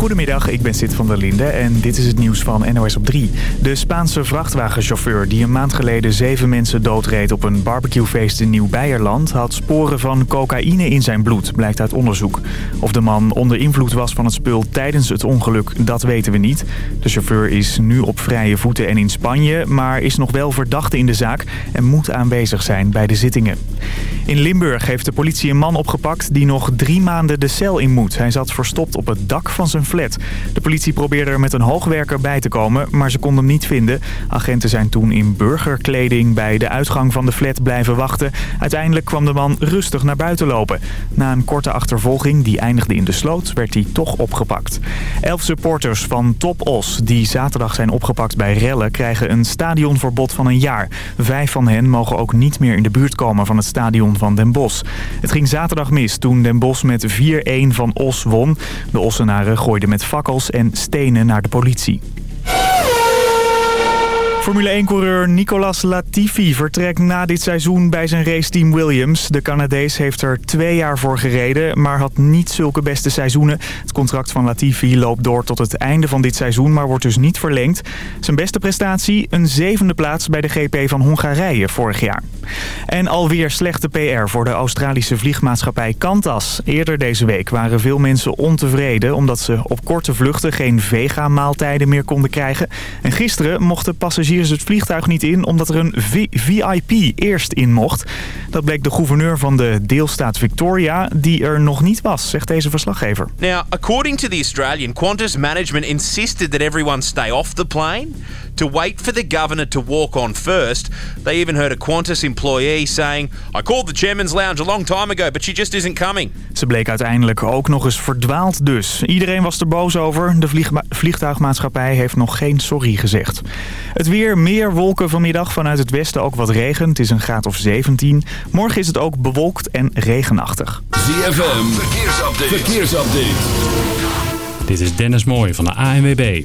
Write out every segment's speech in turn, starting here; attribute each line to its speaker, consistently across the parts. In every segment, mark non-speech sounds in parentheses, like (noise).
Speaker 1: Goedemiddag, ik ben Sid van der Linde en dit is het nieuws van NOS op 3. De Spaanse vrachtwagenchauffeur die een maand geleden zeven mensen doodreed op een barbecuefeest in Nieuw-Beierland... had sporen van cocaïne in zijn bloed, blijkt uit onderzoek. Of de man onder invloed was van het spul tijdens het ongeluk, dat weten we niet. De chauffeur is nu op vrije voeten en in Spanje, maar is nog wel verdachte in de zaak... en moet aanwezig zijn bij de zittingen. In Limburg heeft de politie een man opgepakt die nog drie maanden de cel in moet. Hij zat verstopt op het dak van zijn flat. De politie probeerde er met een hoogwerker bij te komen, maar ze konden hem niet vinden. Agenten zijn toen in burgerkleding bij de uitgang van de flat blijven wachten. Uiteindelijk kwam de man rustig naar buiten lopen. Na een korte achtervolging, die eindigde in de sloot, werd hij toch opgepakt. Elf supporters van Top Os, die zaterdag zijn opgepakt bij rellen, krijgen een stadionverbod van een jaar. Vijf van hen mogen ook niet meer in de buurt komen van het stadion van Den. Het ging zaterdag mis toen Den Bosch met 4-1 van Os won. De Ossenaren gooiden met fakkels en stenen naar de politie. Formule 1-coureur Nicolas Latifi vertrekt na dit seizoen bij zijn raceteam Williams. De Canadees heeft er twee jaar voor gereden, maar had niet zulke beste seizoenen. Het contract van Latifi loopt door tot het einde van dit seizoen, maar wordt dus niet verlengd. Zijn beste prestatie? Een zevende plaats bij de GP van Hongarije vorig jaar. En alweer slechte PR voor de Australische vliegmaatschappij Qantas. Eerder deze week waren veel mensen ontevreden omdat ze op korte vluchten geen vega-maaltijden meer konden krijgen. En gisteren mochten passagiers het vliegtuig niet in omdat er een VIP eerst in mocht. Dat bleek de gouverneur van de deelstaat Victoria die er nog niet was, zegt deze verslaggever.
Speaker 2: Now, according to the Australian, Qantas management insisted that everyone stay off the plane to wait for the governor to walk on first. They even heard a Qantas employee saying, I called the chairman's lounge a long time ago, but she just isn't coming.
Speaker 1: Ze bleek uiteindelijk ook nog eens verdwaald dus. Iedereen was er boos over. De vliegtuigmaatschappij heeft nog geen sorry gezegd. Het weer, meer wolken vanmiddag vanuit het westen, ook wat regen. Het is een graad of 17. Morgen is het ook bewolkt en regenachtig.
Speaker 3: ZFM, verkeersupdate. verkeersupdate.
Speaker 4: Dit is Dennis Mooij van de ANWB.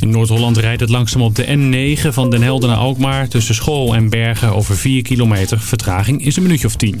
Speaker 4: In Noord-Holland rijdt het langzaam op de N9 van Den Helder naar Alkmaar... tussen School en Bergen over 4 kilometer. Vertraging is een minuutje of 10.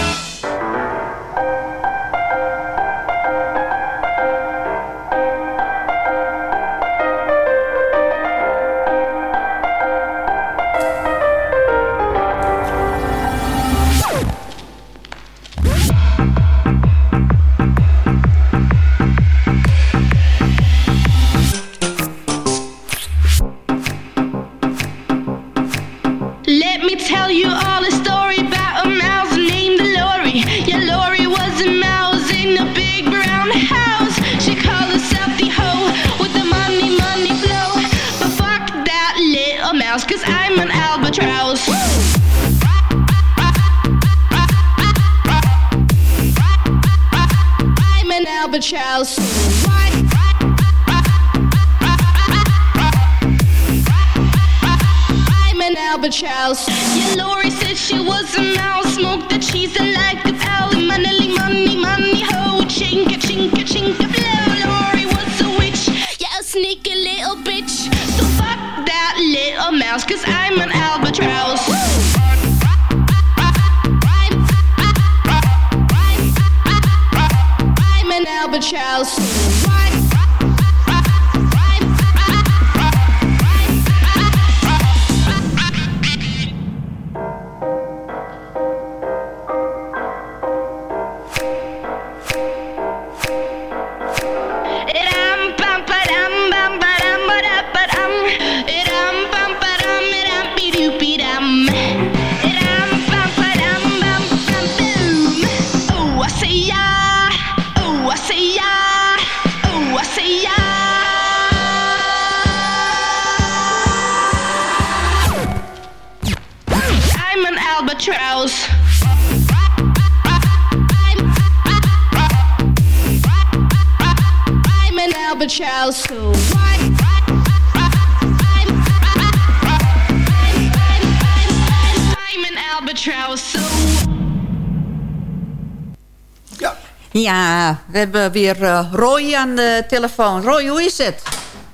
Speaker 5: Ja, we hebben weer uh, Roy aan de telefoon. Roy, hoe is het?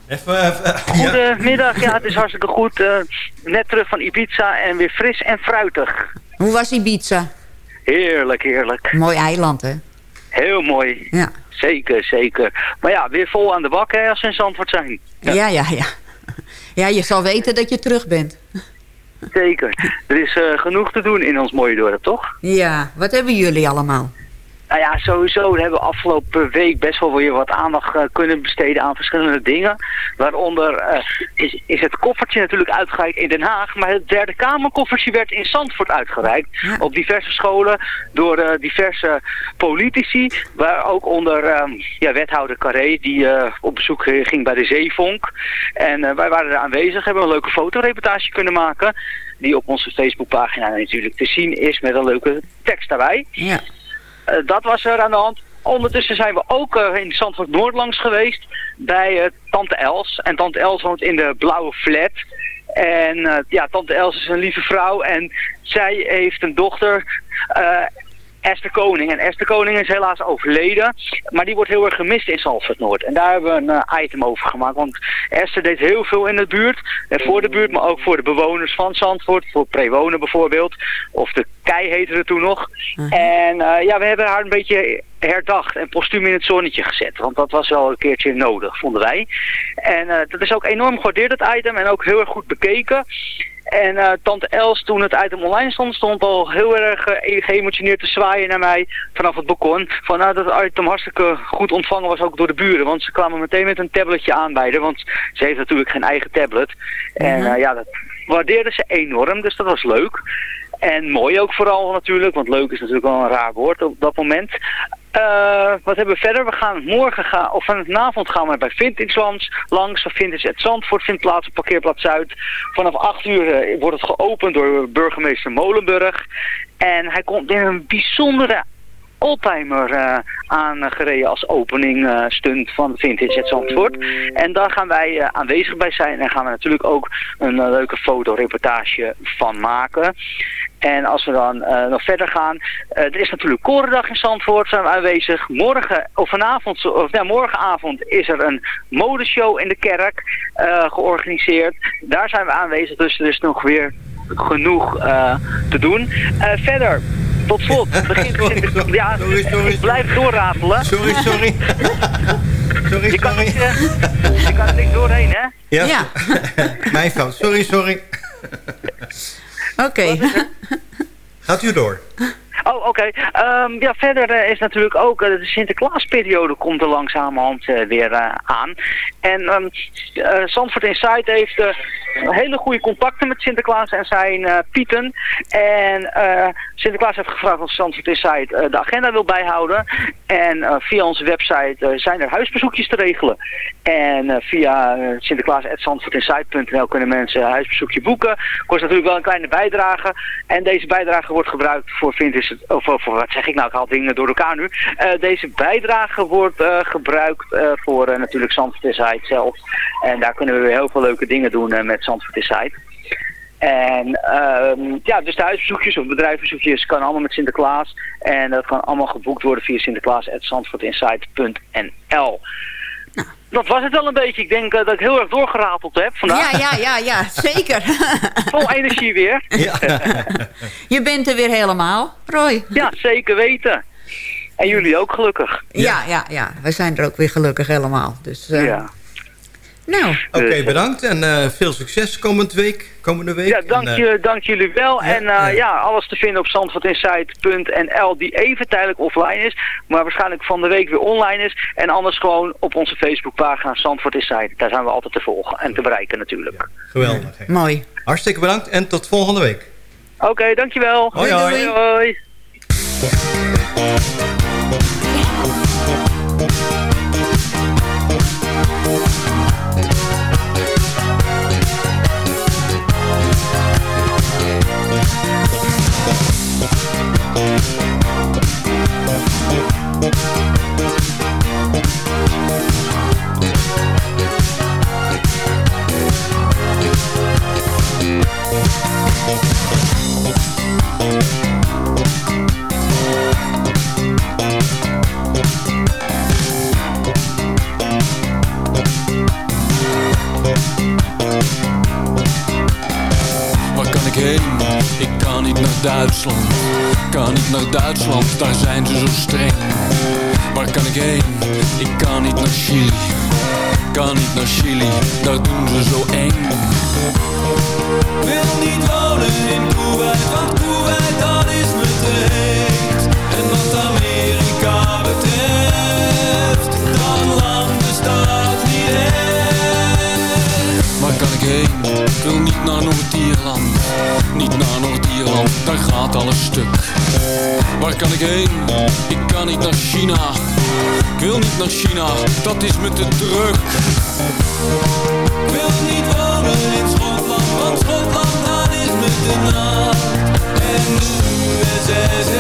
Speaker 6: Even, even
Speaker 7: Goedemiddag, ja, het is hartstikke goed. Uh, net terug van Ibiza en weer fris en fruitig.
Speaker 5: Hoe was Ibiza?
Speaker 7: Heerlijk, heerlijk.
Speaker 5: Mooi eiland, hè?
Speaker 7: Heel mooi.
Speaker 5: Ja.
Speaker 7: Zeker, zeker. Maar ja, weer vol aan de bak hè, als we in Zandvoort zijn.
Speaker 5: Ja. ja, ja, ja. Ja, je zal weten dat je terug bent.
Speaker 7: Zeker. Er is uh, genoeg te doen in ons mooie dorp, toch?
Speaker 5: Ja. Wat hebben jullie allemaal?
Speaker 7: Nou ja, sowieso hebben we afgelopen week best wel weer wat aandacht uh, kunnen besteden aan verschillende dingen. Waaronder uh, is, is het koffertje natuurlijk uitgereikt in Den Haag. Maar het derde kamerkoffertje werd in Zandvoort uitgereikt. Ja. Op diverse scholen door uh, diverse politici. Waar ook onder um, ja, wethouder Carré die op bezoek ging bij de Zeevonk. En wij waren er aanwezig, hebben een leuke fotoreportage kunnen maken. Die op onze Facebookpagina natuurlijk te zien is met een leuke tekst daarbij.
Speaker 5: Ja.
Speaker 7: Uh, dat was er aan de hand. Ondertussen zijn we ook uh, in Zandvoort Noord langs geweest bij uh, Tante Els. En Tante Els woont in de blauwe flat. En ja, Tante Els is een lieve vrouw en zij heeft een dochter... Esther Koning. En Esther Koning is helaas overleden. Maar die wordt heel erg gemist in Zandvoort Noord. En daar hebben we een item over gemaakt. Want Esther deed heel veel in de buurt. En voor de buurt, maar ook voor de bewoners van Zandvoort. Voor prewonen bijvoorbeeld. Of de Kei heette het toen nog. Uh -huh. En uh, ja, we hebben haar een beetje herdacht en postuum in het zonnetje gezet. Want dat was wel een keertje nodig, vonden wij. En uh, dat is ook enorm gewaardeerd, het item. En ook heel erg goed bekeken. En uh, tante Els, toen het item online stond, stond al heel erg uh, geëmotioneerd te zwaaien naar mij vanaf het balkon. Van nou, dat item hartstikke goed ontvangen was ook door de buren. Want ze kwamen meteen met een tabletje aanbieden, want ze heeft natuurlijk geen eigen tablet. En ja, dat waardeerden ze enorm, dus dat was leuk. En mooi ook vooral natuurlijk, want leuk is natuurlijk wel een raar woord op dat moment. Uh, wat hebben we verder? We gaan morgen gaan, of vanavond gaan we bij Vintage langs. langs. Vintage het Zandvoort vindt plaats op parkeerplaats Zuid. Vanaf 8 uur uh, wordt het geopend door burgemeester Molenburg. En hij komt in een bijzondere oldtimer uh, aangereden als opening uh, stunt van Vintage Zandvoort. En daar gaan wij uh, aanwezig bij zijn en gaan we natuurlijk ook een leuke fotoreportage van maken. En als we dan nog verder gaan, er is natuurlijk Korendag in Zandvoort, zijn we aanwezig. Morgen, of vanavond, of ja, morgenavond is er een modeshow in de kerk georganiseerd. Daar zijn we aanwezig, dus er is nog weer genoeg te doen. verder, tot slot, begint
Speaker 6: sorry, sorry,
Speaker 7: ja,
Speaker 6: sorry, sorry,
Speaker 7: ik blijf doorratelen.
Speaker 6: Sorry, sorry. (laughs) sorry,
Speaker 7: je kan,
Speaker 6: sorry.
Speaker 7: Niet, je kan er niks doorheen, hè?
Speaker 6: Ja,
Speaker 5: Ja. (laughs)
Speaker 6: mijn fout. Sorry, sorry.
Speaker 5: Oké. Okay.
Speaker 6: Gaat u door.
Speaker 7: Oh, oké. Okay. Um, ja, verder uh, is natuurlijk ook uh, de Sinterklaasperiode komt er langzamerhand uh, weer aan. En um, Zandvoort Insight heeft hele goede contacten met Sinterklaas en zijn pieten. En Sinterklaas heeft gevraagd of Zandvoort Insight de agenda wil bijhouden. En via onze website zijn er huisbezoekjes te regelen. En via Sinterklaas.zandvoortinsight.nl kunnen mensen een huisbezoekje boeken. Kost natuurlijk wel een kleine bijdrage. En deze bijdrage wordt gebruikt voor Vintage of voor wat zeg ik nou, ik haal dingen door elkaar nu. Deze bijdrage wordt gebruikt voor natuurlijk Zandvoort Insight zelf. En daar kunnen we weer heel veel leuke dingen doen met Zandvoort Insight. En uh, ja, dus de huisbezoekjes of bedrijfsbezoekjes kan allemaal met Sinterklaas. En dat kan allemaal geboekt worden via sinterklaas.zandvoortinsight.nl nou. Dat was het wel een beetje. Ik denk uh, dat ik heel erg doorgerateld heb vandaag.
Speaker 5: Ja, ja, ja, ja (laughs) zeker.
Speaker 7: Vol energie weer. (laughs)
Speaker 6: Ja. (laughs)
Speaker 5: Je bent er weer helemaal, Roy.
Speaker 7: Ja, zeker weten. En jullie ook gelukkig.
Speaker 5: Ja, ja, ja. We zijn er ook weer gelukkig helemaal. Dus, uh,
Speaker 7: ja.
Speaker 5: Nou.
Speaker 6: Oké, okay, bedankt. En uh, veel succes komende week. Komende week.
Speaker 7: Ja, dank,
Speaker 6: en,
Speaker 7: je, dank jullie wel. Ja, en uh, ja. ja. alles te vinden op zandvoortinsight.nl die even tijdelijk offline is. Maar waarschijnlijk van de week weer online is. En anders gewoon op onze Facebookpagina Zandvoort Insight. Daar zijn we altijd te volgen en te bereiken natuurlijk.
Speaker 6: geweldig.
Speaker 5: Mooi.
Speaker 6: Hartstikke bedankt en tot volgende week.
Speaker 7: Oké, okay, dankjewel.
Speaker 6: Hoi, hoi.
Speaker 7: hoi. hoi.
Speaker 8: Duitsland? Kan niet naar Duitsland, daar zijn ze zo streng. Waar kan ik heen? Ik kan niet naar Chili. Kan niet naar Chili, daar doen ze zo eng. Wil niet wonen in Kuwait, want Kuwait dat is me te heet. En wat Amerika betreft, dat land bestaat niet echt. Waar kan ik heen? Ik wil niet naar Noord-Ierland, niet naar Noord-Ierland, daar gaat alles stuk. Waar kan ik heen? Ik kan niet naar China. Ik wil niet naar China, dat is me te druk. Ik wil niet wonen in Schotland, want Schotland dat is me te nat. En de USSR,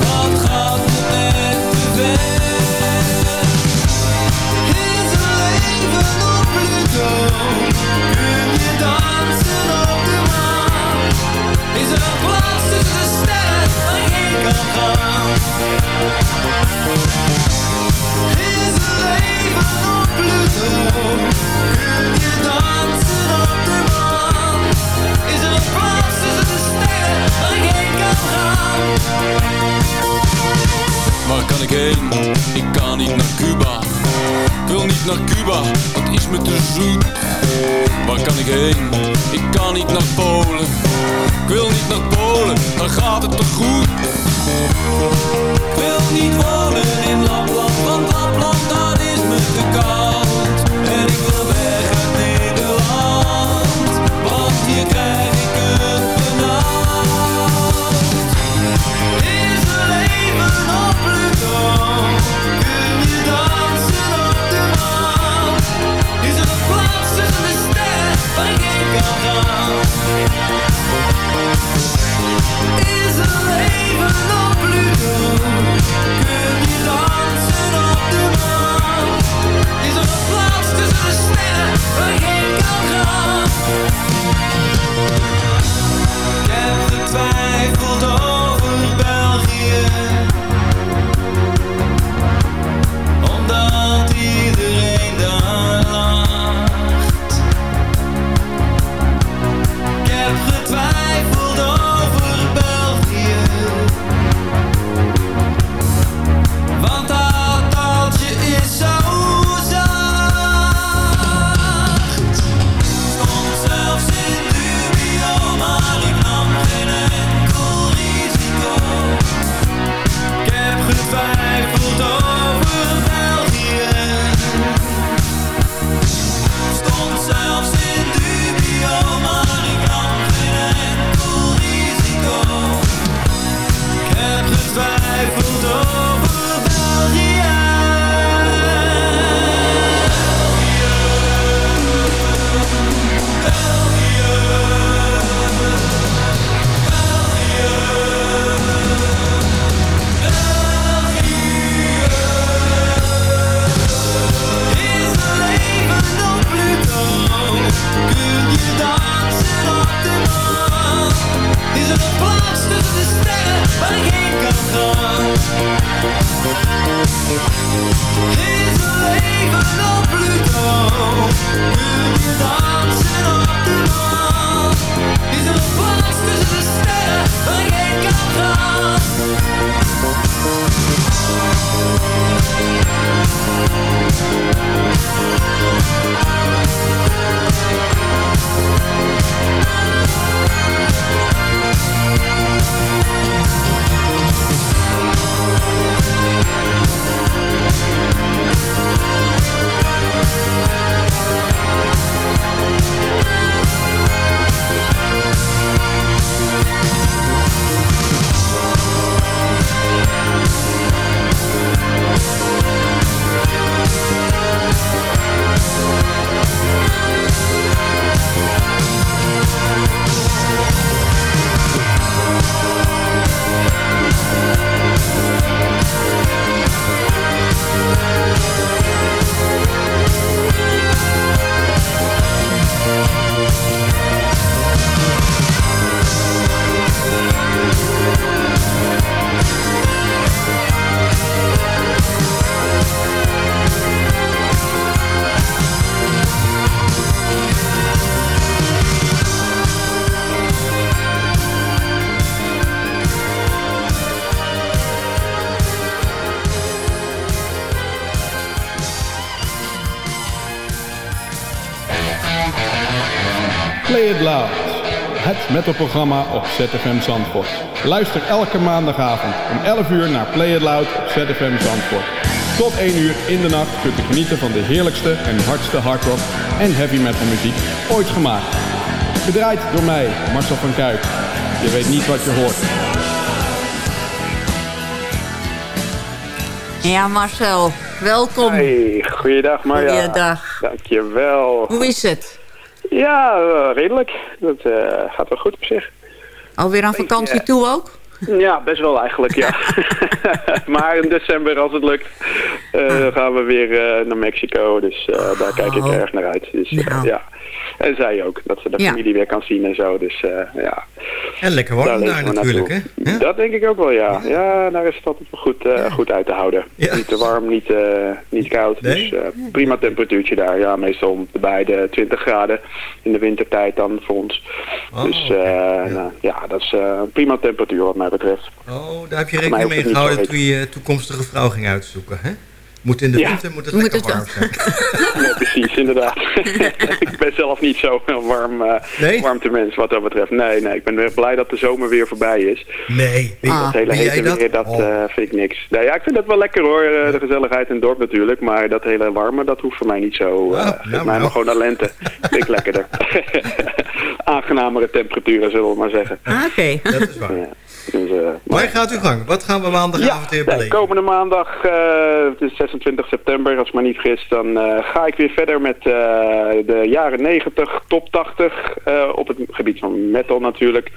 Speaker 8: dat gaat me net te ver. Is er een plaats tussen de sterren Het
Speaker 9: metalprogramma op ZFM Zandvoort. Luister elke maandagavond om 11 uur naar Play It Loud op ZFM Zandvoort. Tot 1 uur in de nacht kunt u genieten van de heerlijkste en hardste hardrock en heavy metal muziek ooit gemaakt. Gedraaid door mij, Marcel van Kuijk. Je weet niet wat je hoort.
Speaker 10: Ja, Marcel, welkom.
Speaker 11: Hey, goeiedag Marja.
Speaker 10: Goeiedag.
Speaker 11: Dankjewel.
Speaker 10: Hoe is het?
Speaker 11: Ja, eh, redelijk. Dat eh, gaat wel goed op zich.
Speaker 10: Alweer aan vakantie toe ook?
Speaker 11: Ja, best wel eigenlijk, ja. (laughs) (laughs) maar in december, als het lukt, eh, gaan we weer naar Mexico. Dus daar kijk ik
Speaker 10: Oh.
Speaker 11: erg naar uit. Dus
Speaker 10: Nou.
Speaker 11: ja. En zij ook, dat ze de
Speaker 10: Ja.
Speaker 11: familie weer kan zien en zo. Dus ja.
Speaker 6: En lekker warm daar natuurlijk, hè?
Speaker 11: naartoe. Dat denk ik ook wel, ja. Ja, daar is het altijd wel goed, eh, goed uit te houden. Niet te warm, niet, eh, niet koud. Dus eh, prima temperatuurtje daar. Ja, meestal om bij de 20 graden in de wintertijd dan voor ons.
Speaker 6: Oh,
Speaker 11: dus eh, nou, ja, dat is eh, een prima temperatuur wat mij betreft.
Speaker 6: Oh, daar heb je rekening mee gehouden toen je je toekomstige vrouw ging uitzoeken, hè? Moet in de
Speaker 11: Ja.
Speaker 6: winter moet het
Speaker 10: Moet
Speaker 6: lekker
Speaker 10: het
Speaker 6: warm zijn. (laughs)
Speaker 11: Ja, precies, inderdaad. (laughs) ik ben zelf niet zo een warm, eh warmtemens wat dat betreft. Nee, nee, ik ben weer blij dat de zomer weer voorbij is.
Speaker 6: Nee, wie,
Speaker 11: dat hele hete
Speaker 6: dat?
Speaker 11: weer, dat
Speaker 6: Oh.
Speaker 11: eh, vind ik niks. Nou ja, ik vind dat wel lekker hoor, eh, de gezelligheid in het dorp natuurlijk. Maar dat hele warme, dat hoeft voor mij niet zo. eh geef mij maar gewoon naar lente. (laughs) vind ik lekkerder. Aangenamere temperaturen, zullen we maar zeggen.
Speaker 10: Ah, Oké.
Speaker 6: Dat is waar.
Speaker 11: Ja, dus, eh,
Speaker 6: Maar gaat uw gang. Wat gaan we maandagavond weer
Speaker 11: Nee,
Speaker 6: beleven?
Speaker 11: komende maandag, eh, het is 26 september, als ik me niet vergis, dan eh, ga ik weer verder met de jaren 90, top 80, eh, op het gebied van metal natuurlijk.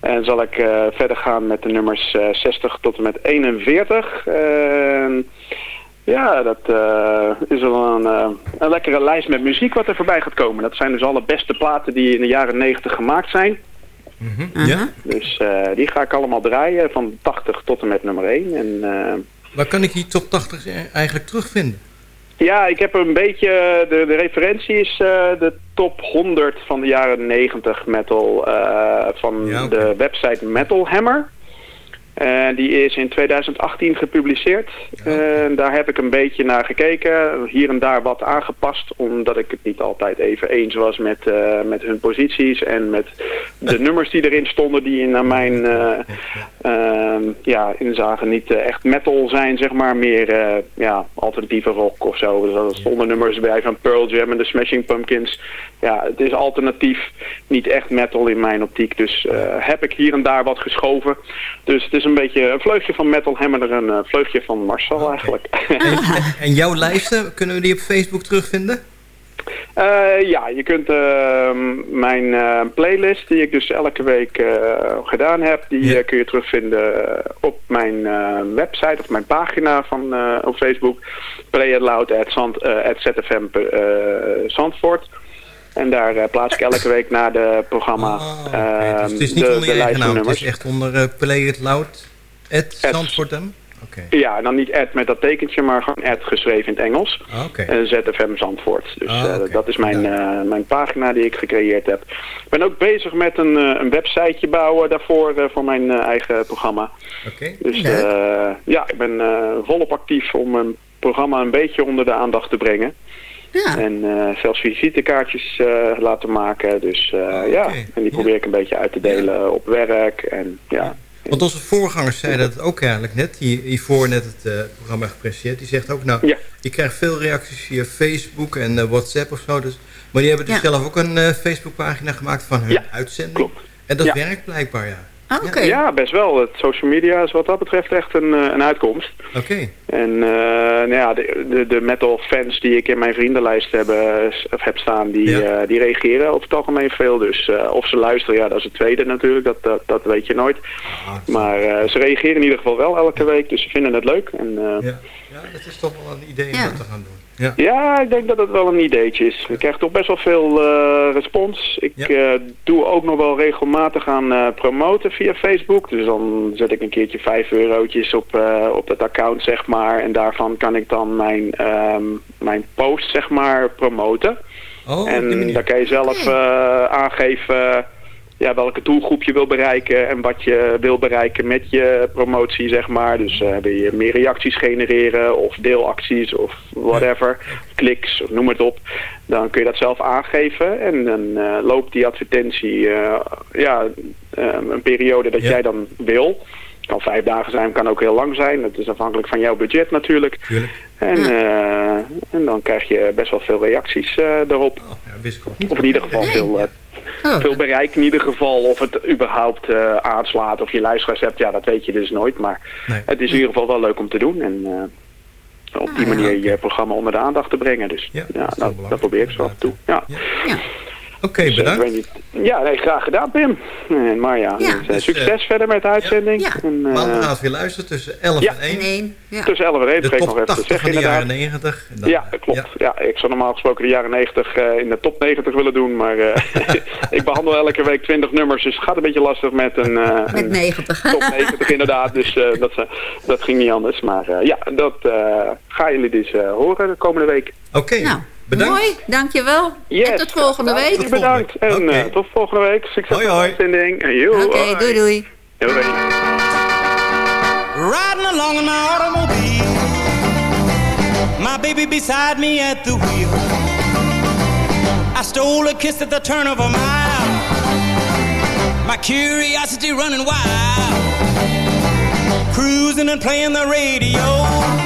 Speaker 11: En zal ik verder gaan met de nummers eh, 60 tot en met 41. En ja, dat is wel een, een lekkere lijst met muziek wat er voorbij gaat komen. Dat zijn dus alle beste platen die in de jaren 90 gemaakt zijn.
Speaker 6: Ja?
Speaker 11: Dus eh, die ga ik allemaal draaien van 80 tot en met nummer 1. En, eh,
Speaker 6: Waar kan ik die top 80 eigenlijk terugvinden?
Speaker 11: ja, ik heb een beetje... De, de referentie is eh, de top 100 van de jaren 90 metal eh, van de website Metal Hammer. En die is in 2018 gepubliceerd. En daar heb ik een beetje naar gekeken. Hier en daar wat aangepast. Omdat ik het niet altijd even eens was met, eh, met hun posities. En met de (laughs) nummers die erin stonden. Die naar mijn eh, ehm, ja, inzage niet eh, echt metal zijn. Zeg maar meer eh, ja, alternatieve rock of zo. Dus er stonden nummers bij van Pearl Jam en de Smashing Pumpkins. Ja, het is alternatief. Niet echt metal in mijn optiek. Dus eh, heb ik hier en daar wat geschoven. Dus het is een beetje een vleugje van Metal Hammer en een eh, vleugje van Marcel eigenlijk. (laughs)
Speaker 6: En jouw lijsten, kunnen we die op Facebook terugvinden?
Speaker 11: Eh, ja, je kunt eh, mijn eh, playlist die ik dus elke week gedaan heb, die kun je terugvinden op mijn website of mijn pagina van op Facebook. Play It Loud at, Zand, at ZFM Zandvoort. En daar eh, plaats ik elke week naar de programma eh,
Speaker 6: Dus het is niet
Speaker 11: de,
Speaker 6: onder
Speaker 11: de
Speaker 6: je eigen naam, het is echt onder eh, Play It Loud, at Zandvoortem?
Speaker 11: Ja, en dan niet ad met dat tekentje, maar gewoon ad geschreven in het Engels.
Speaker 6: Ah, Oké.
Speaker 11: En ZFM Zandvoort. Dus
Speaker 6: Ah,
Speaker 11: eh, dat is mijn, mijn pagina die ik gecreëerd heb. Ik ben ook bezig met een, een websiteje bouwen daarvoor voor mijn eigen programma.
Speaker 6: Oké.
Speaker 11: Dus ja, ik ben volop actief om een programma een beetje onder de aandacht te brengen. En eh, zelfs visitekaartjes eh, laten maken. Dus eh, ja, en die probeer ik een beetje uit te delen op werk. En ja,
Speaker 6: Want onze voorgangers zeiden dat ook eigenlijk net, die hiervoor net het programma gepresenteerd. Die zegt ook, nou, je krijgt veel reacties via Facebook en WhatsApp of zo. Dus, maar die hebben dus zelf ook een Facebookpagina gemaakt van hun uitzending. En dat werkt blijkbaar, ja.
Speaker 10: Oké.
Speaker 11: ja, best wel. Het social media is wat dat betreft echt een, eh, een uitkomst.
Speaker 6: Oké.
Speaker 11: En eh, nou ja, de, de, de metal fans die ik in mijn vriendenlijst heb, eh, of heb staan, die, eh, die reageren over het algemeen veel. Dus eh, of ze luisteren, ja, dat is het tweede natuurlijk, dat, dat, dat weet je nooit. Maar eh, ze reageren in ieder geval wel elke week, dus ze vinden het leuk. En, eh,
Speaker 6: Ja. ja, dat is toch wel een idee om dat te gaan doen. Ja.
Speaker 11: ja, ik denk dat het wel een ideetje is. Ik krijg toch best wel veel eh, respons. Ik eh, doe ook nog wel regelmatig aan eh, promoten via Facebook. Dus dan zet ik een keertje 5 eurotjes op, op dat account, zeg maar. En daarvan kan ik dan mijn, ehm, mijn post, zeg maar, promoten.
Speaker 6: Oh,
Speaker 11: en daar kan je zelf eh, aangeven ja, welke doelgroep je wil bereiken en wat je wil bereiken met je promotie, zeg maar. Dus uh, wil je meer reacties genereren of deelacties of whatever, kliks of noem het op. Dan kun je dat zelf aangeven en dan uh, loopt die advertentie uh, ja, een periode dat jij dan wil. Het kan vijf dagen zijn, kan ook heel lang zijn. Dat is afhankelijk van jouw budget natuurlijk. En, en dan krijg je best wel veel reacties erop. Oh, ja, of in ieder geval veel Oh. Veel bereik in ieder geval. Of het überhaupt uh, aanslaat of je luisteraars hebt, ja, dat weet je dus nooit. Maar het is in ieder geval wel leuk om te doen. En uh, op die ah, manier je programma onder de aandacht te brengen. Dus ja, ja dat, nou, dat probeer ik zo af en toe. Ja.
Speaker 6: Oké, okay, dus, bedankt.
Speaker 11: Ja, nee, graag gedaan, Pim. En Marja, ja. Dus, dus, succes uh, verder met de uitzending. Ja.
Speaker 6: En, uh, Maandagavond weer luisteren tussen 11 en 1.
Speaker 11: Ja. Tussen 11 en 1,
Speaker 6: de
Speaker 11: top
Speaker 6: nog even te zeggen, de jaren 90.
Speaker 11: Dan, ja, klopt. Ja. ik zou normaal gesproken de jaren 90 uh, in de top 90 willen doen. Maar (laughs) ik behandel elke week 20 nummers, dus het gaat een beetje lastig met een,
Speaker 10: met 90.
Speaker 11: top 90 inderdaad. Dus dat, dat ging niet anders. Maar ja, dat gaan jullie dus horen de komende week.
Speaker 6: Oké. Okay.
Speaker 10: Nou. Bedankt. Mooi, dankjewel.
Speaker 11: Yes.
Speaker 10: En tot volgende week.
Speaker 11: Tot bedankt. En okay. uh, tot volgende week. Succes
Speaker 6: hoi, hoi.
Speaker 11: met de
Speaker 10: Oké, okay, doei doei.
Speaker 11: Doei.
Speaker 12: Riding along in my automobile My baby beside me at the wheel I stole a kiss at the turn of a mile My curiosity running wild Cruising and playing the radio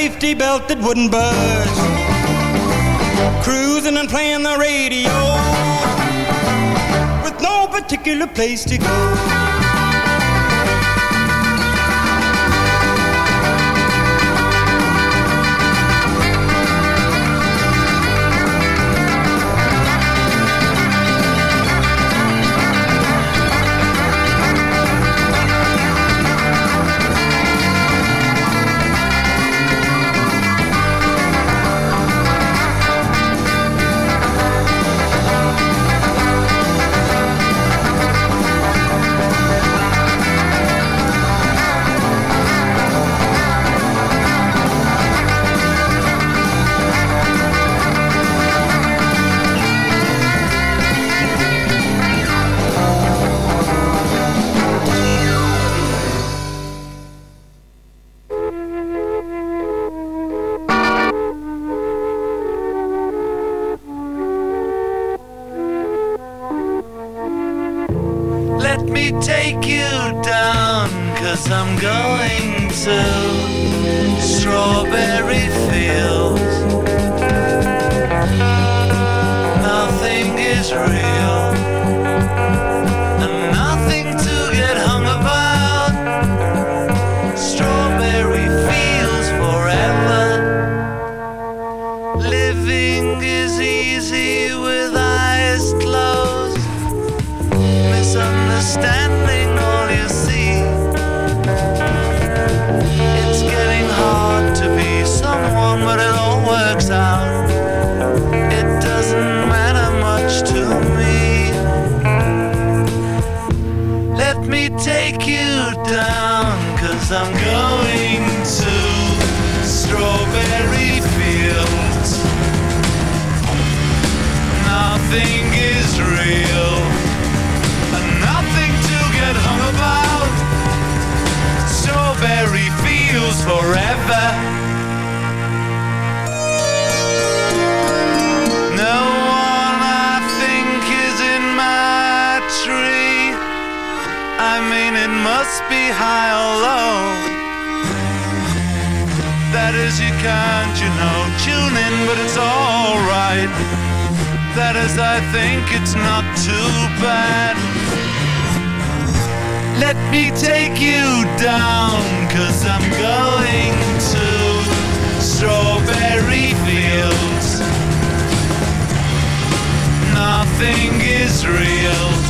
Speaker 12: Safety belt that wouldn't budge Cruising and playing the radio. With no particular place to go
Speaker 13: cause I'm going to must be high or low. That is, you can't, you know, tune in, but it's alright. That is, I think it's not too bad. Let me take you down, cause I'm going to strawberry fields. Nothing is real,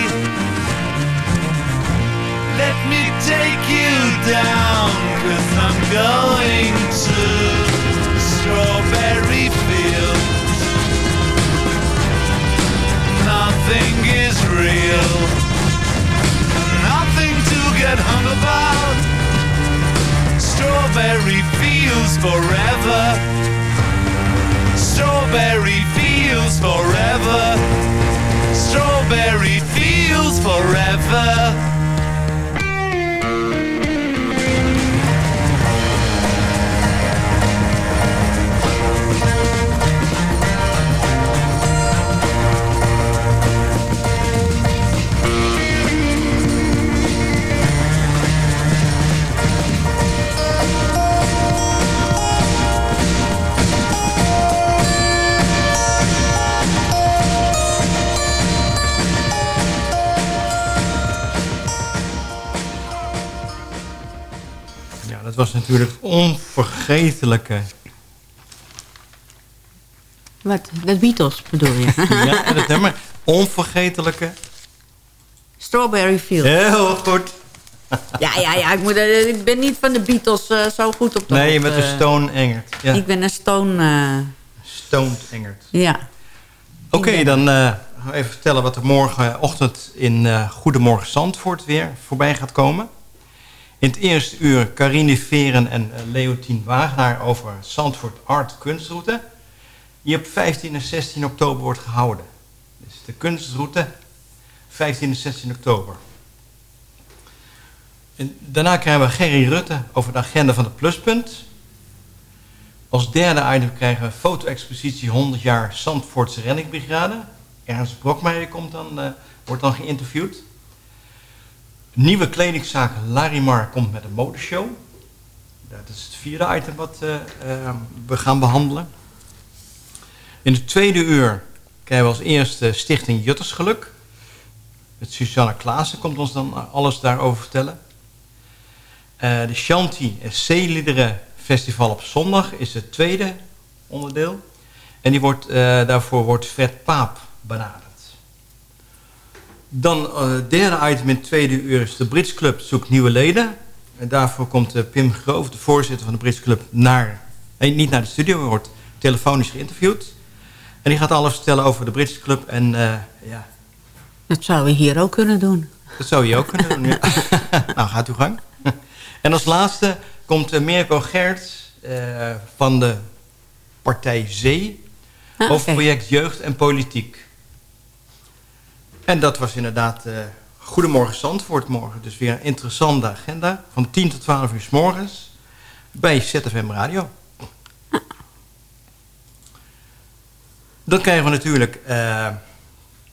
Speaker 13: Let me take you down, cause I'm going to strawberry fields. Nothing is real, nothing to get hung about. Strawberry fields forever. Strawberry fields forever. Strawberry fields forever.
Speaker 6: Was natuurlijk onvergetelijke.
Speaker 10: Wat? De Beatles bedoel je? (laughs)
Speaker 6: ja, dat nummer. Onvergetelijke.
Speaker 10: Strawberry Fields.
Speaker 6: Heel goed.
Speaker 10: Ja, ja, ja. Ik, moet, eh, ik ben niet van de Beatles eh, zo goed op de
Speaker 6: Nee, je bent een Stone Engert. Ja.
Speaker 10: Ik ben een Stone... eh,
Speaker 6: Stoned Engert.
Speaker 10: ja.
Speaker 6: Oké, dan gaan we even vertellen wat er morgenochtend in Goedemorgen Zandvoort weer voorbij gaat komen. In het eerste uur Carine Veren en eh, Leontien Wagenaar over Zandvoort Art Kunstroute. Die op 15 en 16 oktober wordt gehouden. Dus de kunstroute 15 en 16 oktober. En daarna krijgen we Gerry Rutte over de agenda van het Pluspunt. Als derde item krijgen we foto-expositie 100 jaar Zandvoortse Renningsbrigade. Ernst Brokmeijer komt dan, eh, wordt dan geïnterviewd. Nieuwe kledingzaak Larimar komt met een modeshow. Dat is het vierde item wat eh, eh, we gaan behandelen. In het tweede uur krijgen we als eerste Stichting Juttersgeluk. Met Susanne Klaassen komt ons dan alles daarover vertellen. Eh, de Shanti C-liederen Festival op zondag is het tweede onderdeel. En die wordt, daarvoor wordt Fred Paap benaderd. Dan eh, het derde item in het tweede uur is de Brits Club zoekt nieuwe leden. En daarvoor komt eh, Pim Groof, de voorzitter van de Brits Club, naar, nee, niet naar de studio, hij wordt telefonisch geïnterviewd. En die gaat alles vertellen over de Britse Club. En eh, ja,
Speaker 10: Dat zou je hier ook kunnen doen.
Speaker 6: dat zou je ook kunnen doen. Ja. (laughs) nou, gaat uw gang. en als laatste komt Mirko Gerts eh, van de partij Zee...
Speaker 10: Ah,
Speaker 6: over project Jeugd en Politiek. En dat was inderdaad eh, Goedemorgen Zandvoort morgen. Dus weer een interessante agenda. Van 10 tot 12 uur s morgens bij ZFM Radio. Dan krijgen we natuurlijk... eh,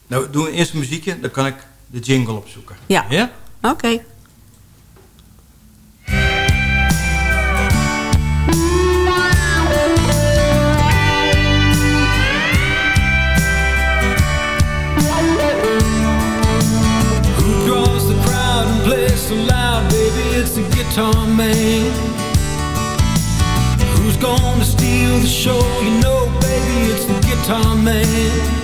Speaker 6: nou, doen we eerst een muziekje. Dan kan ik de jingle opzoeken.
Speaker 10: Ja.
Speaker 6: Ja?
Speaker 10: Oké.
Speaker 14: Show? You know, baby, it's the guitar man.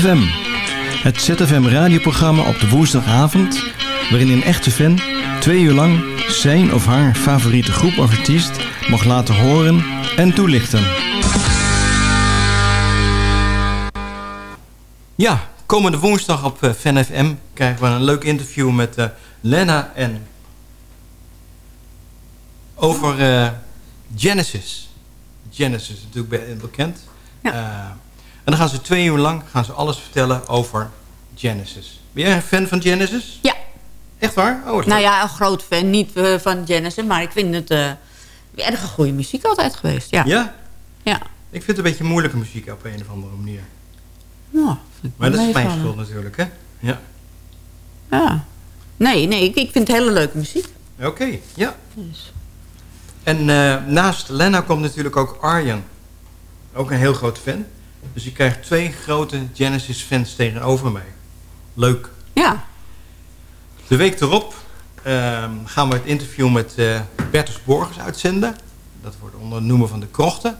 Speaker 6: FM. Het ZFM radioprogramma op de woensdagavond... waarin een echte fan twee uur lang zijn of haar favoriete groep of artiest... mag laten horen en toelichten. Ja, komende woensdag op eh, Fan FM krijgen we een leuk interview met eh, Lena en... over eh, Genesis. Genesis is natuurlijk be- bekend. Eh, en dan gaan ze twee uur lang gaan ze alles vertellen over Genesis. Ben jij een fan van Genesis?
Speaker 10: Ja.
Speaker 6: Echt waar? Oh,
Speaker 10: Nou ja, een groot fan. Niet eh, van Genesis, maar ik vind het eh erg goede muziek altijd geweest. Ja.
Speaker 6: Ja?
Speaker 10: Ja.
Speaker 6: Ik vind het een beetje moeilijke muziek op een of andere manier.
Speaker 10: Nou,
Speaker 6: Maar dat is mijn schuld natuurlijk, hè? Ja.
Speaker 10: Ja. Nee, nee, ik, ik vind het hele leuke muziek.
Speaker 6: Oké, ja. En eh, naast Lena komt natuurlijk ook Arjan. Ook een heel groot fan. Dus je krijgt twee grote Genesis-fans tegenover mij. Leuk.
Speaker 10: Ja.
Speaker 6: De week erop ehm, gaan we het interview met eh Bertus Borgers uitzenden. Dat wordt onder het noemen van de krochten.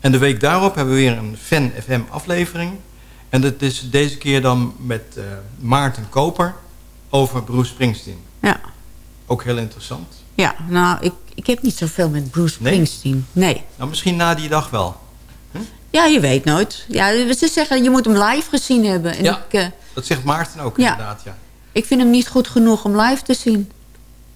Speaker 6: En de week daarop hebben we weer een Fan FM aflevering. En dat is deze keer dan met eh, Maarten Koper over Bruce Springsteen.
Speaker 10: Ja.
Speaker 6: Ook heel interessant.
Speaker 10: Ja, nou, ik, ik heb niet zoveel met Bruce
Speaker 6: Nee?
Speaker 10: Springsteen. Nee.
Speaker 6: Nou, misschien na die dag wel.
Speaker 10: Ja, je weet nooit. Ja, ze zeggen, je moet hem live gezien hebben. En
Speaker 6: Ja.
Speaker 10: ik, eh,
Speaker 6: Dat zegt Maarten ook
Speaker 10: Ja.
Speaker 6: inderdaad, ja.
Speaker 10: ik vind hem niet goed genoeg om live te zien.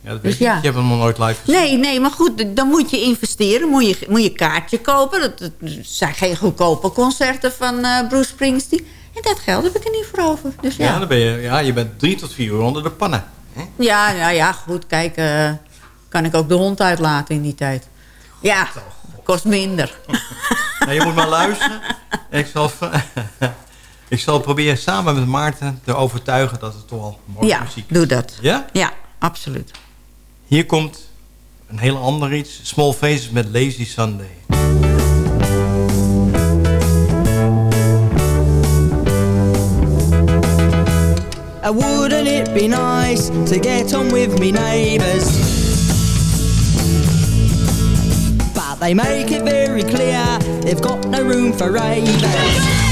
Speaker 6: ja dat
Speaker 10: Dus
Speaker 6: weet ik
Speaker 10: ja.
Speaker 6: niet. Je hebt hem nog nooit live gezien.
Speaker 10: Nee, nee, maar goed, dan moet je investeren. Moet je, moet je een kaartje kopen. Dat, dat zijn geen goedkope concerten van eh, Bruce Springsteen. En dat geld heb ik er niet voor over. Dus
Speaker 6: Ja,
Speaker 10: ja.
Speaker 6: dan ben je, ja, je bent drie tot vier uur onder de pannen.
Speaker 10: Ja, nou ja, goed, kijk, eh, kan ik ook de hond uitlaten in die tijd. Ja, kost minder. (laughs)
Speaker 6: Nou, je moet maar luisteren. En ik zal, (laughs) ik zal proberen samen met Maarten te overtuigen dat het toch wel mooie
Speaker 10: ja,
Speaker 6: muziek is.
Speaker 10: doe dat.
Speaker 6: Ja?
Speaker 10: Ja, absoluut.
Speaker 6: Hier komt een heel ander iets. Small Faces met Lazy Sunday.
Speaker 15: Uh, wouldn't it be nice to get on with me neighbours? They make it very clear they've got no room for ravers.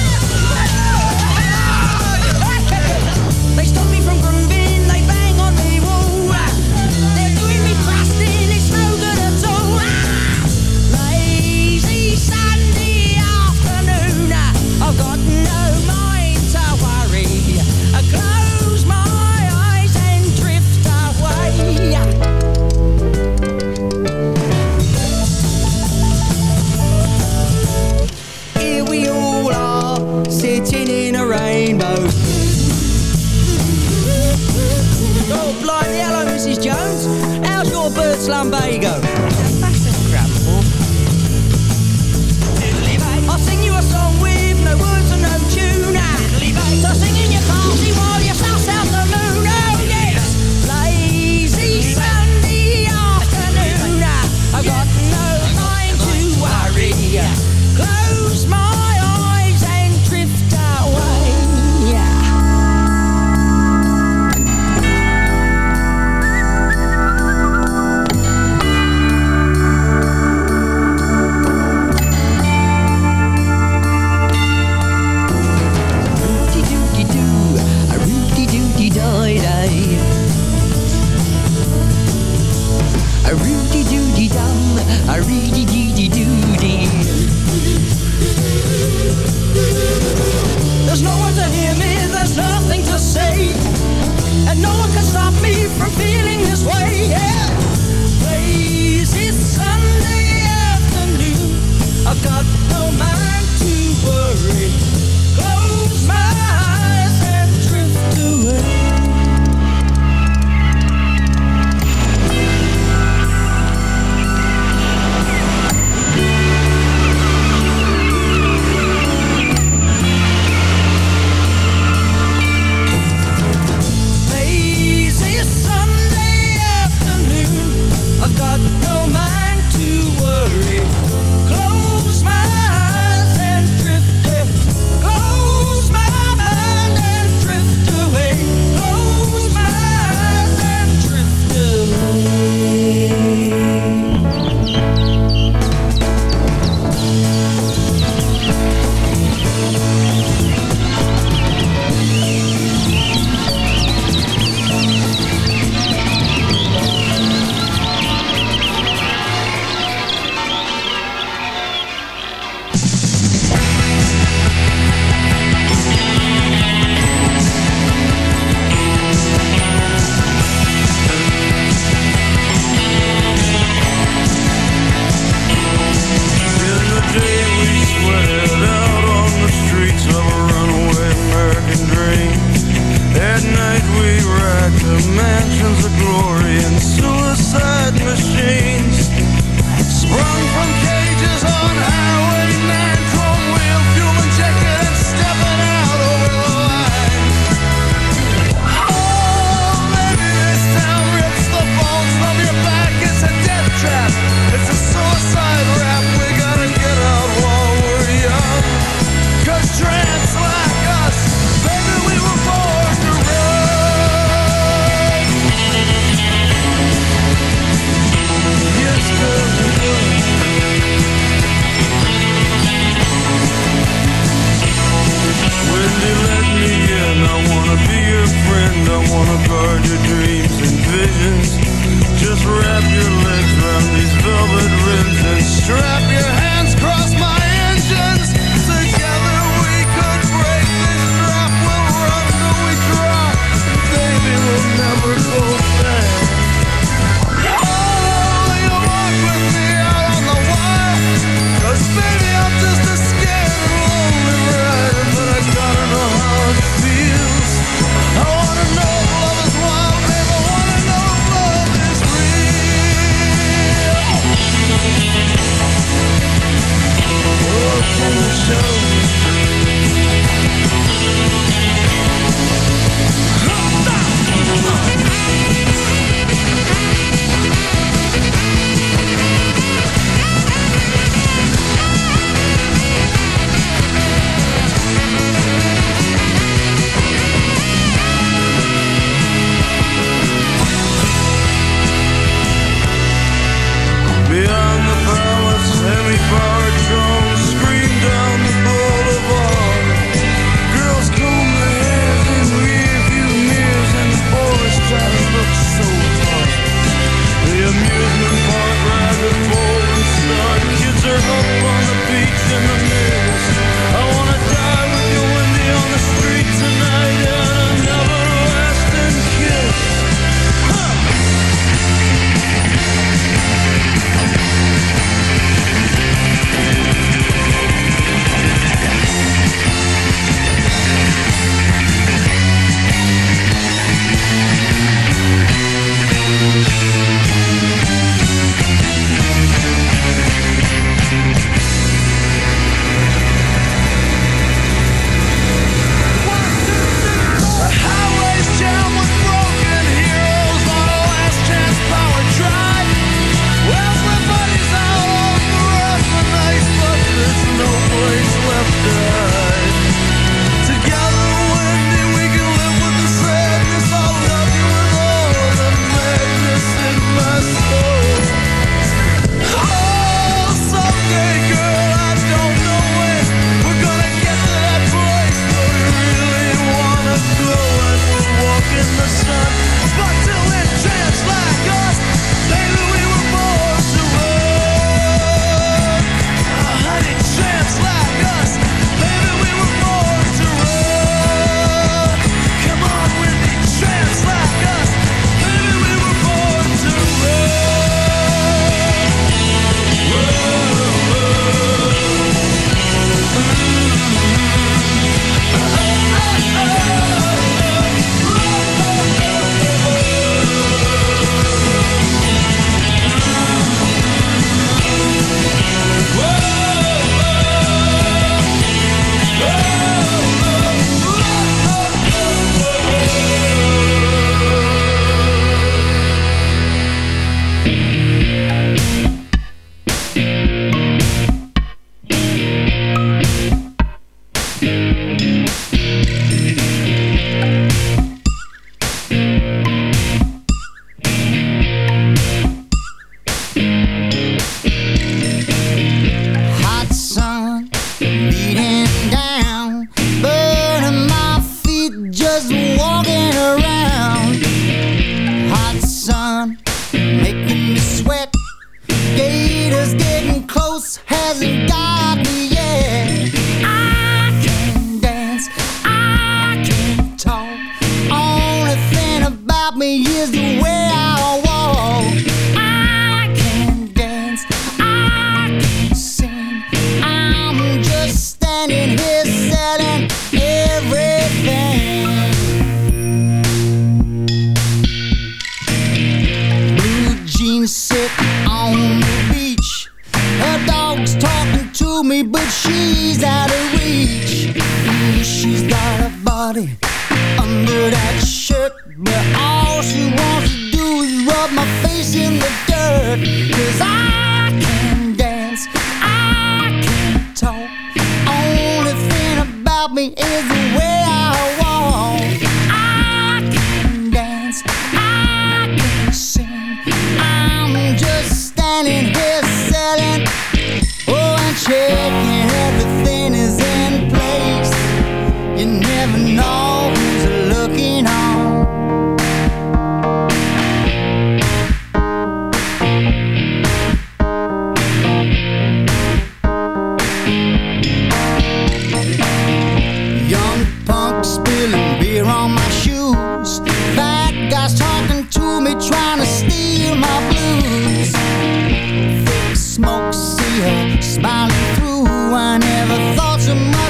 Speaker 16: Smiling through. I never thought so much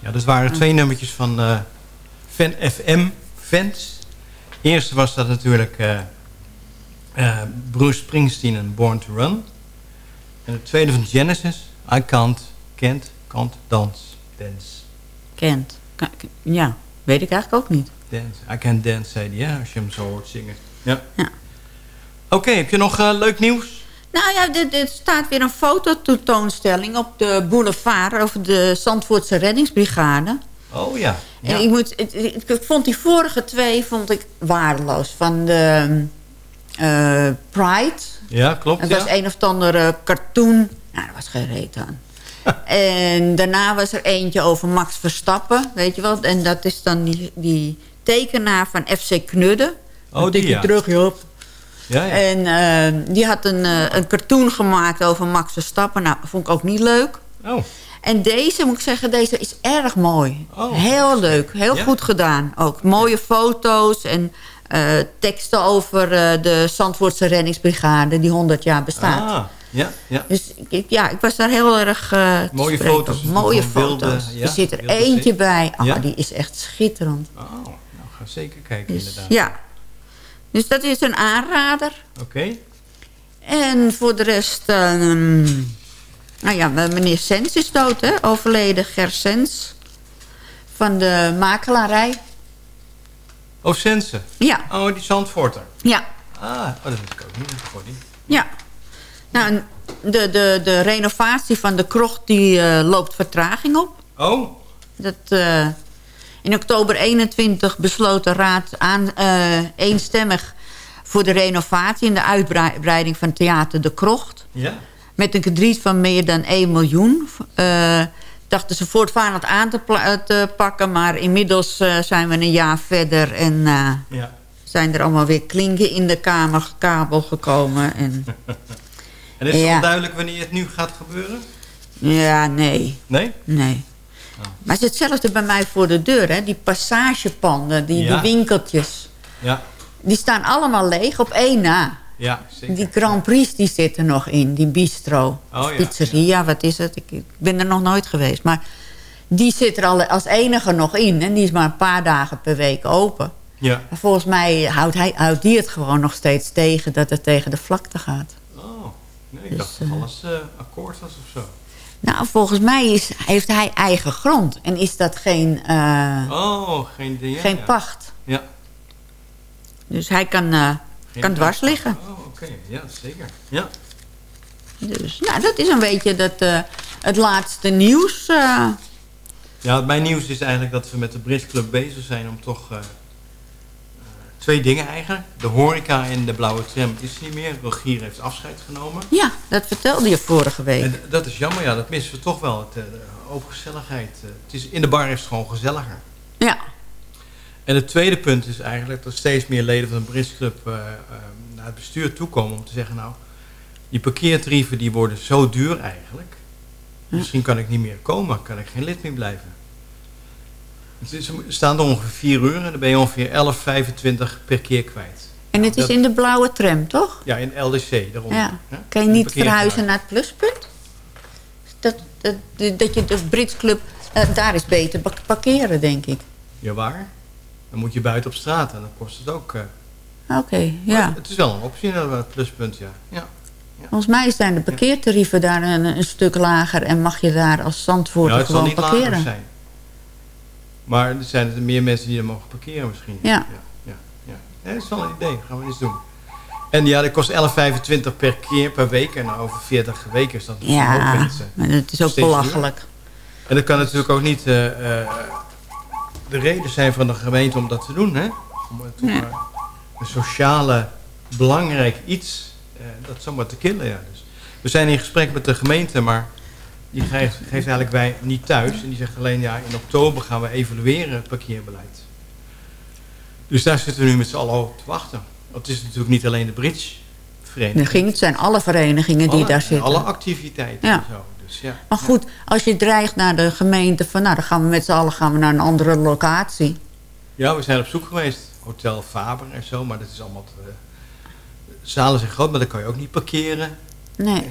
Speaker 6: Ja, dat waren twee nummertjes van eh, Fan FM, Fans. Eerste was dat natuurlijk eh, eh, Bruce Springsteen en Born to Run. En het tweede van Genesis, I Can't, Can't, Can't Dance, Dance.
Speaker 10: Kent. Ka- Ja, weet ik eigenlijk ook niet.
Speaker 6: Dance. I Can't Dance, zei hij, ja, als je hem zo hoort zingen. Ja. Oké, heb je nog eh, leuk nieuws?
Speaker 10: Nou ja, er, er staat weer een fototentoonstelling op de boulevard... over de Zandvoortse reddingsbrigade.
Speaker 6: Oh ja. ja.
Speaker 10: En ik, moet, ik, ik vond die vorige twee vond ik waardeloos. Van de eh, Pride.
Speaker 6: Ja, klopt.
Speaker 10: Het
Speaker 6: ja.
Speaker 10: was een of andere cartoon. Nou, dat was geen reet aan. en daarna was er eentje over Max Verstappen, weet je wel. En dat is dan die, die tekenaar van FC Knudden.
Speaker 6: Oh, die, ja.
Speaker 10: terug, Job.
Speaker 6: Ja, ja.
Speaker 10: En eh, die had een, eh, een cartoon gemaakt over Max Verstappen. Nou, vond ik ook niet leuk.
Speaker 6: Oh.
Speaker 10: En deze, moet ik zeggen, deze is erg mooi. Heel leuk, heel
Speaker 6: Ja?
Speaker 10: goed gedaan. Ook mooie foto's en eh, teksten over de Zandvoortse reddingsbrigade... die 100 jaar bestaat.
Speaker 6: Ah, ja, ja.
Speaker 10: Dus ik, ja, ik was daar heel erg te
Speaker 6: Mooie foto's.
Speaker 10: op. Mooie foto's.
Speaker 6: ja,
Speaker 10: er zit er eentje bij. Oh,
Speaker 6: Ja?
Speaker 10: die is echt schitterend.
Speaker 6: Oh, nou, ga zeker kijken
Speaker 10: Dus,
Speaker 6: inderdaad.
Speaker 10: ja. Dus dat is een aanrader.
Speaker 6: Oké.
Speaker 10: En voor de rest... ehm, nou ja, meneer Sens is dood, hè? Overleden Ger Sens. Van de makelaarij.
Speaker 6: Oh, Sense.
Speaker 10: Ja.
Speaker 6: Oh, die Zandvoorter.
Speaker 10: Ja.
Speaker 6: Ah, oh, dat weet ik ook niet. Gordy.
Speaker 10: Ja. Nou, de, de, de renovatie van de krocht die eh, loopt vertraging op.
Speaker 6: Oh.
Speaker 10: Dat, eh, in oktober 21 besloot de raad aan, eh, eenstemmig voor de renovatie... en de uitbreiding van Theater De Krocht.
Speaker 6: Ja.
Speaker 10: Met een krediet van meer dan 1 miljoen. Eh, dachten ze voortvarend aan te, te pakken... maar inmiddels eh, zijn we een jaar verder... en eh,
Speaker 6: Ja.
Speaker 10: zijn er allemaal weer klinken in de kamer, kabel gekomen. En, (laughs)
Speaker 6: En is het
Speaker 10: Ja.
Speaker 6: onduidelijk wanneer het nu gaat gebeuren?
Speaker 10: ja, nee.
Speaker 6: Nee?
Speaker 10: Nee. Maar het is hetzelfde bij mij voor de deur, hè? Die passagepanden, die,
Speaker 6: Ja.
Speaker 10: die winkeltjes.
Speaker 6: Ja.
Speaker 10: Die staan allemaal leeg op één na.
Speaker 6: Ja, zeker.
Speaker 10: Die Grand Prix die zit er nog in, die bistro.
Speaker 6: Oh, ja,
Speaker 10: Pizzeria, wat is het? Ik, ik ben er nog nooit geweest. Maar die zit er al als enige nog in. En die is maar een paar dagen per week open.
Speaker 6: Ja.
Speaker 10: Maar volgens mij houdt, hij, houdt die het gewoon nog steeds tegen... dat het tegen de vlakte gaat.
Speaker 6: Oh. Nee, ik
Speaker 10: Dus,
Speaker 6: dacht dat alles eh, akkoord was of zo.
Speaker 10: Nou, volgens mij is, heeft hij eigen grond. En is dat geen, eh,
Speaker 6: Oh, geen ja,
Speaker 10: geen
Speaker 6: ja.
Speaker 10: pacht.
Speaker 6: Ja.
Speaker 10: Dus hij kan,
Speaker 6: Geen
Speaker 10: kan dwars liggen.
Speaker 6: Oh, oké. Ja, zeker. Ja.
Speaker 10: Dus nou, dat is een beetje dat, eh, het laatste nieuws.
Speaker 6: Ja, mijn nieuws is eigenlijk dat we met de Brits Club bezig zijn om toch... twee dingen eigenlijk. De horeca en de blauwe tram is niet meer. Rogier heeft afscheid genomen.
Speaker 10: ja, dat vertelde je vorige week.
Speaker 6: En dat is jammer, ja. Dat missen we toch wel. Het, eh, de gezelligheid. eh. het is, in de bar is het gewoon gezelliger.
Speaker 10: Ja.
Speaker 6: En het tweede punt is eigenlijk dat steeds meer leden van de Brits Club eh, naar het bestuur toekomen om te zeggen, nou, die parkeertarieven die worden zo duur eigenlijk. Misschien kan ik niet meer komen, kan ik geen lid meer blijven. Het er ongeveer 4 uur en dan ben je ongeveer 11,25 per keer kwijt.
Speaker 10: En het is in de blauwe tram, toch?
Speaker 6: Ja, in LDC, daarom.
Speaker 10: Ja. Kan je niet verhuizen naar het pluspunt? Dat, dat, dat je de Brits Club... eh, daar is beter parkeren, denk ik.
Speaker 6: Ja, waar? Dan moet je buiten op straat en dan kost het ook... eh,
Speaker 10: Oké, ja.
Speaker 6: Het is wel een optie naar het pluspunt, ja. ja.
Speaker 10: Volgens mij zijn de parkeertarieven daar een, een stuk lager... en mag je daar als zandvoerder
Speaker 6: Ja, het zal
Speaker 10: gewoon
Speaker 6: niet
Speaker 10: parkeren.
Speaker 6: lager zijn. Maar er zijn er meer mensen die er mogen parkeren misschien.
Speaker 10: Ja.
Speaker 6: Ja, ja, dat is wel een idee. Gaan we eens doen. En ja, dat kost 11,25 per keer per week. En over 40 weken is dat dus
Speaker 10: Ja,
Speaker 6: ook mensen.
Speaker 10: maar dat is ook
Speaker 6: Steeds
Speaker 10: belachelijk.
Speaker 6: En dat kan natuurlijk ook niet eh, eh, de reden zijn van de gemeente om dat te doen. Hè? Om het een sociale, belangrijk iets, eh, dat zomaar te killen. Ja. Dus we zijn in gesprek met de gemeente, maar die geeft, geeft eigenlijk wij niet thuis. En die zegt alleen, ja, in oktober gaan we evalueren het parkeerbeleid. Dus daar zitten we nu met z'n allen op te wachten. Want het is natuurlijk niet alleen de bridge vereniging.
Speaker 10: Er ging, het zijn alle verenigingen die daar zitten.
Speaker 6: Alle activiteiten
Speaker 10: Ja.
Speaker 6: en zo. Dus ja.
Speaker 10: Maar goed, als je dreigt naar de gemeente... van nou, dan gaan we met z'n allen gaan we naar een andere locatie.
Speaker 6: Ja, we zijn op zoek geweest. Hotel Faber en zo, maar dat is allemaal... te- de zalen zijn groot, maar dan kan je ook niet parkeren.
Speaker 10: Nee.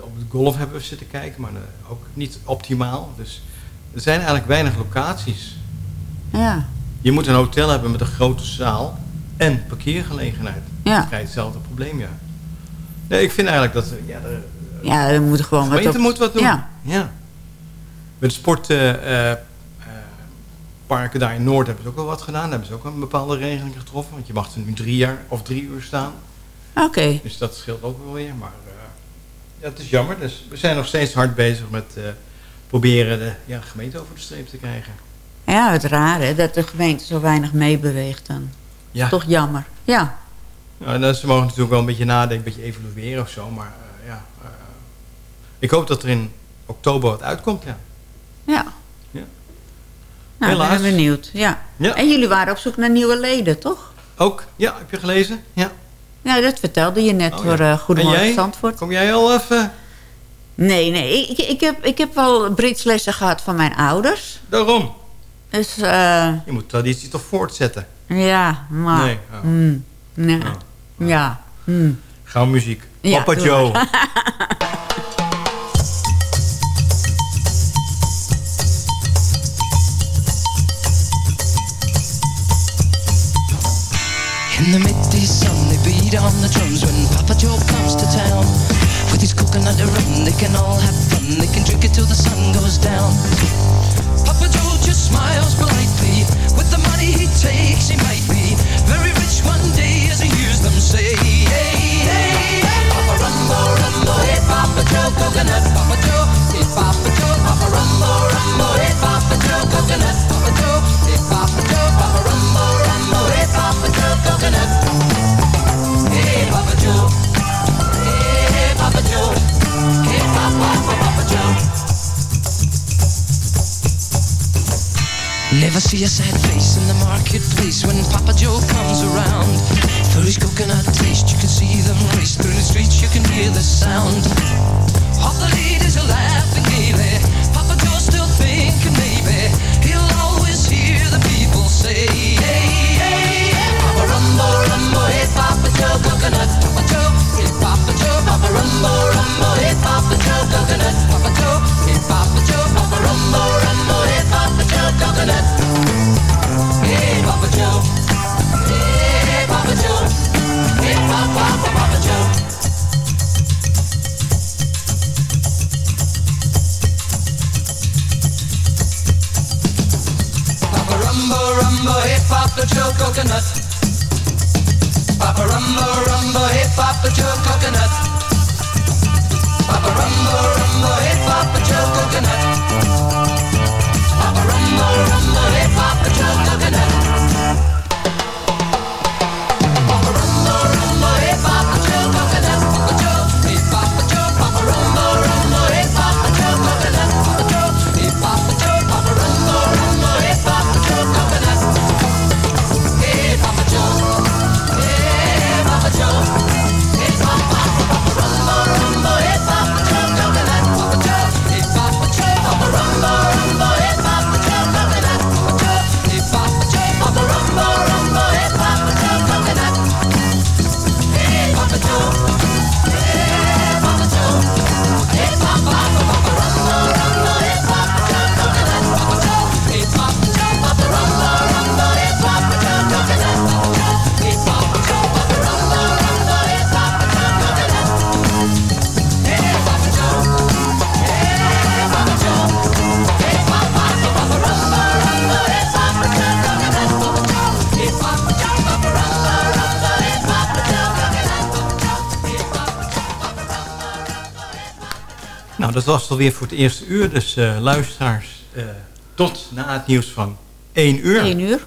Speaker 6: Op het golf hebben we zitten kijken, maar eh, ook niet optimaal. Dus er zijn eigenlijk weinig locaties.
Speaker 10: Ja.
Speaker 6: Je moet een hotel hebben met een grote zaal en parkeergelegenheid.
Speaker 10: Ja.
Speaker 6: Dan krijg je hetzelfde probleem, ja. Nee, ik vind eigenlijk dat... eh, Ja, de,
Speaker 10: Ja, er moet gewoon wat op...
Speaker 6: moet wat doen.
Speaker 10: Ja.
Speaker 6: ja. Met sportparken daar in Noord hebben ze ook wel wat gedaan. Daar hebben ze ook een bepaalde regeling getroffen. Want je mag er nu drie jaar of drie uur staan.
Speaker 10: Oké.
Speaker 6: Dus dat scheelt ook wel weer. Maar ja, het is jammer. Dus we zijn nog steeds hard bezig met eh, proberen de ja, gemeente over de streep te krijgen.
Speaker 10: Ja, het raar hè, dat de gemeente zo weinig meebeweegt dan.
Speaker 6: Ja.
Speaker 10: Toch jammer. Ja.
Speaker 6: Ja, en, eh, ze mogen natuurlijk wel een beetje nadenken, een beetje evalueren of zo. Maar eh, ja, eh, ik hoop dat er in oktober wat uitkomt, ja.
Speaker 10: Ja.
Speaker 6: Ja.
Speaker 10: Nou, ik
Speaker 6: Helaas.
Speaker 10: ben benieuwd. Ja.
Speaker 6: Ja.
Speaker 10: En jullie waren op zoek naar nieuwe leden, toch?
Speaker 6: Ook? Ja, heb je gelezen? Ja.
Speaker 10: Ja, dat vertelde je net
Speaker 6: Oh,
Speaker 10: voor
Speaker 6: ja.
Speaker 10: eh Goedemorgen? Zandvoort.
Speaker 6: Kom jij al even?
Speaker 10: Nee, nee. Ik, ik, heb, ik heb wel Britslessen gehad van mijn ouders.
Speaker 6: Daarom.
Speaker 10: Dus eh,
Speaker 6: Je moet traditie toch voortzetten.
Speaker 10: ja, maar...
Speaker 6: Nee, oh.
Speaker 10: mm, nee. Ja. mm.
Speaker 6: Gauw muziek.
Speaker 10: Ja,
Speaker 6: Papa Joe. (laughs)
Speaker 17: In the they beat on the drums when Papa Joe comes to town. With his coconut rum, they can all have fun. They can drink it till the sun goes down. Papa Joe just smiles politely. With the money he takes, he might be very rich one day, as he hears them say.
Speaker 18: Hey, hey, hey, Papa Rumbo, Rumbo, hey Papa Joe, coconut, Papa Joe, hey Papa Joe, Papa Rumbo, Rumbo, hey Papa Joe, coconut, Papa Joe, hey Papa Joe, Papa Rumbo, Rumbo, hey Papa Joe, coconut. Never see a sad face in the marketplace when Papa Joe comes around. Through his coconut taste, you can see them race through the streets, you can hear the sound. All the ladies are laughing gaily. Papa Joe's still thinking maybe he'll always hear the people
Speaker 17: say. dat was alweer voor het eerste uur. Dus eh, luisteraars, eh, tot na het nieuws van 1 uur.
Speaker 19: 1 uur.